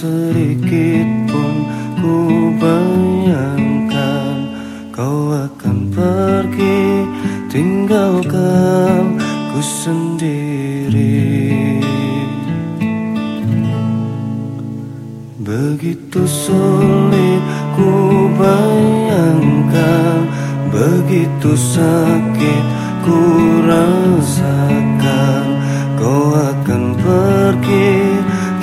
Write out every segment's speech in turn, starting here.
sedikit pun ku bayangkan Kau akan pergi. Tinggalkan ku sendiri. Begitu sulit ku bayangkan Begitu sakit ku rasakan. Kau akan pergi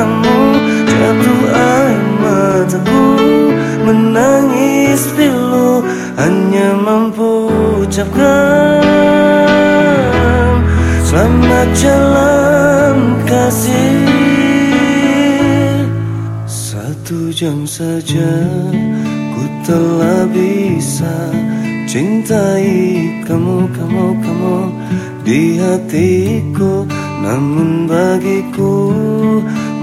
kamu jatuh air mataku menangis pilu hanya mampu ucapkan selamat jalan kasih. Satu jam saja ku telah bisa cintai kamu kamu kamu di hatiku namun bagiku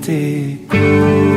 contigo.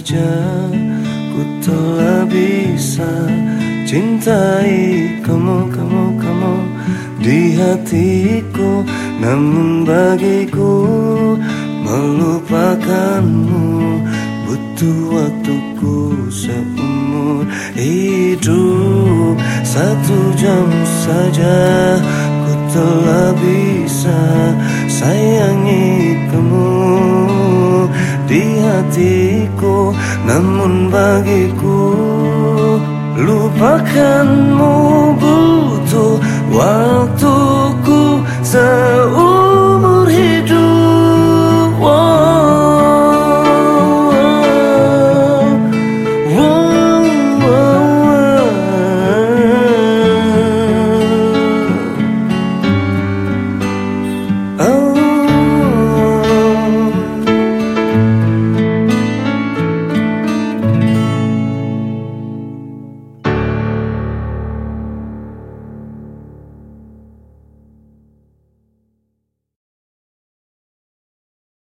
Saja ku telah bisa cintai kamu, kamu, kamu di hatiku. Namun bagiku melupakanmu butuh waktuku seumur hidup. Satu jam saja ku telah bisa sayangi kamu hatiku Namun bagiku lupakanmu butuh waktuku